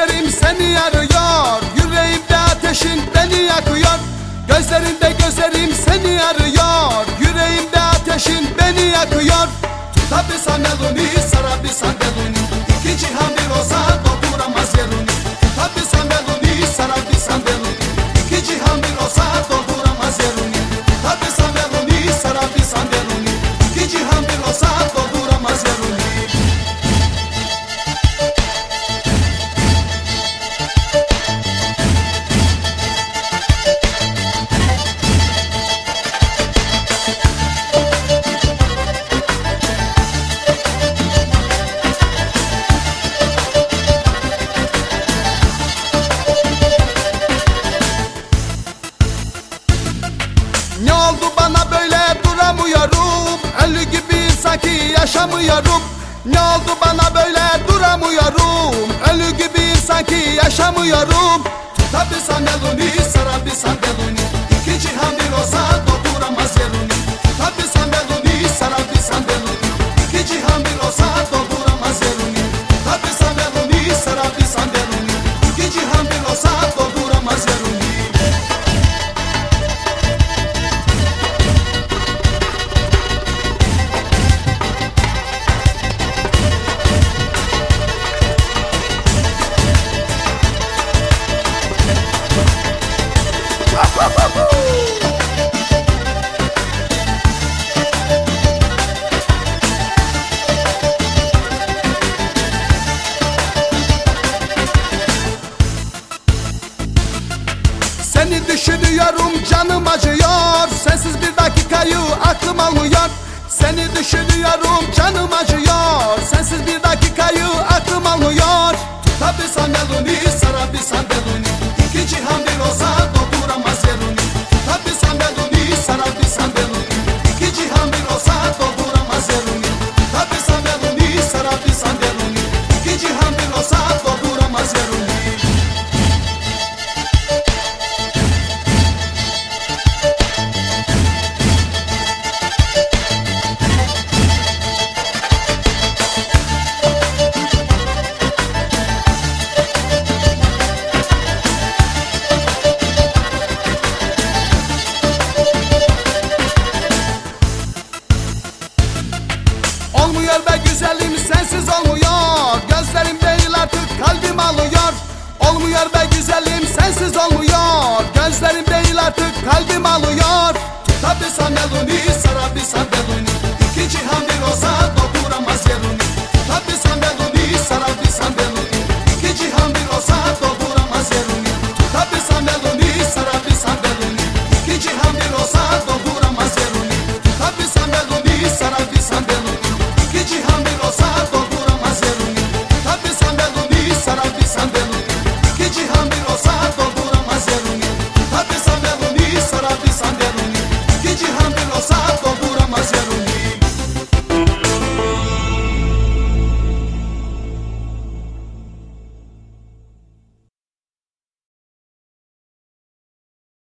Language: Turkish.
Gözlerim seni arıyor Yüreğimde ateşin beni yakıyor. Gözlerinde gözlerim seni arıyor Yüreğimde ateşin beni yakıyor. Tutabisan eluni sarabisan eluni İki cihan bir olsa oldu bana böyle duramıyorum. Ölü gibi sanki yaşamıyorum. Ne oldu bana böyle duramıyorum. Ölü gibi sanki yaşamıyorum. Tutabilsem meloni sarabilsem beluni İki cihan bir düşünüyorum canım acıyor. Sensiz bir dakikayı aklım almıyor. Seni düşünüyorum canım acıyor. Sensiz bir dakikayı aklım almıyor. Tutabilsem meloni sarabilsem beluni İki cihan bir olsa dolduramaz yeruni Tutabilsem meloni sarabilsem beluni İki cihan bir olsa dolduramaz yeruni Tutabilsem meloni sarabilsem beluni İki cihan bir olsa Olmuyor be güzelim sensiz olmuyor. Gözlerim değil artık kalbim alıyor. Olmuyor be güzelim sensiz olmuyor. Gözlerim değil artık kalbim alıyor. Tutabilsem meloni